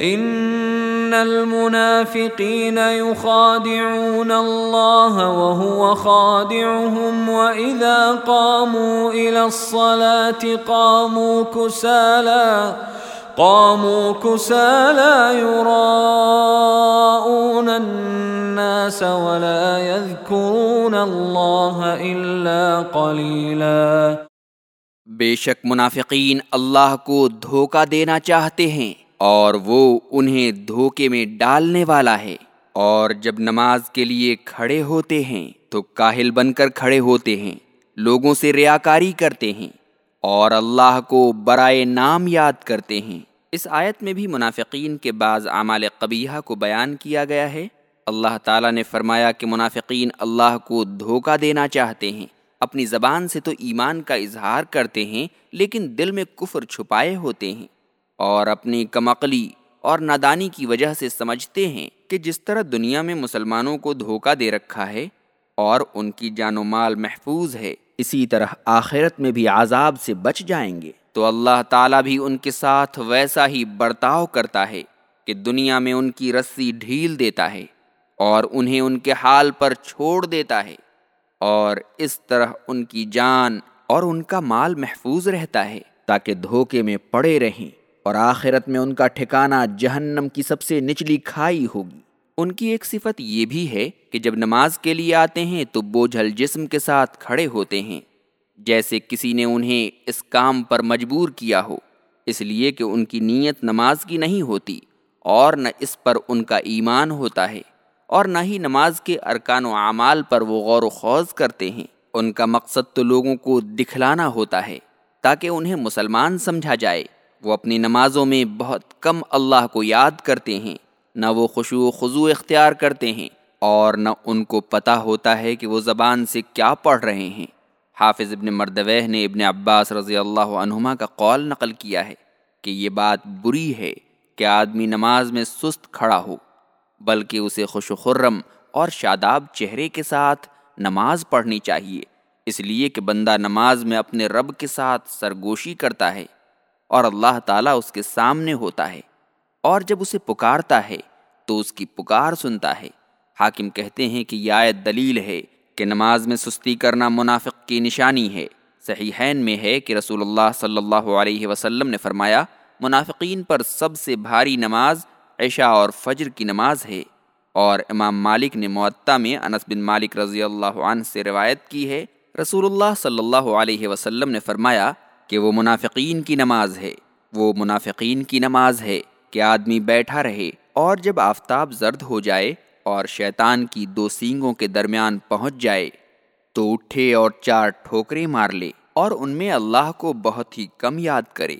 إن المنافقين يخادعون الله وهو خادعهم وإذا قاموا إلى الصلاة قاموا كسالى قاموا كسالى يراءون الناس ولا يذكرون الله إلا قليلا. بے شک منافقین اللہ کو دھوکہ دینا چاہتے ہیں۔ اور وہ انہیں دھوکے میں ڈالنے والا ہے۔ اور جب نماز کے لیے کھڑے ہوتے ہیں، تو کاہل بن کر کھڑے ہوتے ہیں، لوگوں سے ریاکاری کرتے ہیں، اور اللہ کو برائے نام یاد کرتے ہیں۔ اس آیت میں بھی منافقین کے بعض اعمال قبیحہ کو بیان کیا گیا ہے۔ اللہ تعالیٰ نے فرمایا کہ منافقین اللہ کو دھوکہ دینا چاہتے ہیں۔ اپنی زبان سے تو ایمان کا اظہار کرتے ہیں، لیکن دل میں کفر چھپائے ہوتے ہیں۔ اور اپنی کمقلی اور نادانی کی وجہ سے سمجھتے ہیں کہ جس طرح دنیا میں مسلمانوں کو دھوکہ دے رکھا ہے اور ان کی جان و مال محفوظ ہے، اسی طرح آخرت میں بھی عذاب سے بچ جائیں گے۔ تو اللہ تعالیٰ بھی ان کے ساتھ ویسا ہی برتاؤ کرتا ہے کہ دنیا میں ان کی رسی ڈھیل دیتا ہے اور انہیں ان کے حال پر چھوڑ دیتا ہے اور اس طرح ان کی جان اور ان کا مال محفوظ رہتا ہے تاکہ دھوکے میں پڑے رہیں۔ اور آخرت میں ان کا ٹھکانہ جہنم کی سب سے نچلی کھائی ہوگی۔ ان کی ایک صفت یہ بھی ہے کہ جب نماز کے لیے آتے ہیں تو بوجھل جسم کے ساتھ کھڑے ہوتے ہیں، جیسے کسی نے انہیں اس کام پر مجبور کیا ہو۔ اس لیے کہ ان کی نیت نماز کی نہیں ہوتی اور نہ اس پر ان کا ایمان ہوتا ہے اور نہ ہی نماز کے ارکان و اعمال پر وہ غور و خوض کرتے ہیں۔ ان کا مقصد تو لوگوں کو دکھلانا ہوتا ہے تاکہ انہیں مسلمان سمجھا جائے۔ وہ اپنی نمازوں میں بہت کم اللہ کو یاد کرتے ہیں، نہ وہ خوشو و خضو اختیار کرتے ہیں اور نہ ان کو پتہ ہوتا ہے کہ وہ زبان سے کیا پڑھ رہے ہیں۔ حافظ ابن مردوہ نے ابن عباس رضی اللہ عنہما کا قول نقل کیا ہے کہ یہ بات بری ہے کہ آدمی نماز میں سست کھڑا ہو، بلکہ اسے خوش و خرم اور شاداب چہرے کے ساتھ نماز پڑھنی چاہیے۔ اس لیے کہ بندہ نماز میں اپنے رب کے ساتھ سرگوشی کرتا ہے۔ اور اللہ تعالیٰ اس کے سامنے ہوتا ہے اور جب اسے پکارتا ہے تو اس کی پکار سنتا ہے۔ حاکم کہتے ہیں کہ یہ آیت دلیل ہے کہ نماز میں سستی کرنا منافق کی نشانی ہے۔ صحیحین میں ہے کہ رسول اللہ صلی اللہ علیہ وسلم نے فرمایا، منافقین پر سب سے بھاری نماز عشاء اور فجر کی نماز ہے۔ اور امام مالک نے معطا میں انس بن مالک رضی اللہ عنہ سے روایت کی ہے۔ رسول اللہ صلی اللہ علیہ وسلم نے فرمایا کہ وہ منافقین کی نماز ہے۔ وہ منافقین کی نماز ہے کہ آدمی بیٹھا رہے اور جب آفتاب زرد ہو جائے اور شیطان کی دو سینگوں کے درمیان پہنچ جائے تو اٹھے اور چار ٹھوکریں مار لے اور ان میں اللہ کو بہت ہی کم یاد کرے۔